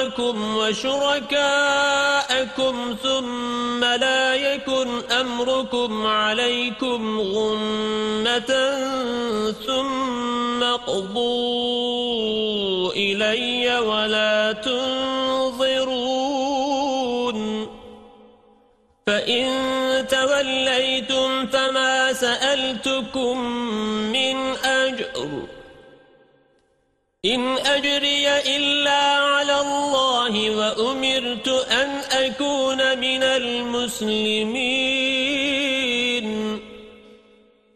أمركم وشركاءكم ثم لا يكن أمركم عليكم غمة ثم قضوا إلي ولا تنظرون فإن توليتم فما سألتكم من أجر إن أجري إلا على وأمرت أن أكون من المسلمين.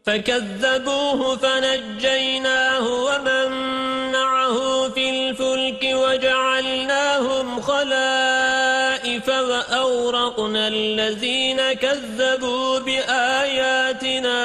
فكذبوه فنجيناه ومن معه في الفلك وجعلناهم خلائف وأورقنا الذين كذبوا بآياتنا.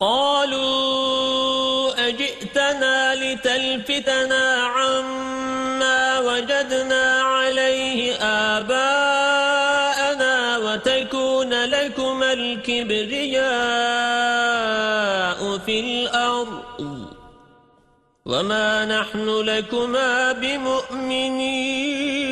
قالوا أجئتنا لتلفتنا عما وجدنا عليه آباءنا وتكون لكما الكبرياء في الأرض وما نحن لكما بمؤمنين.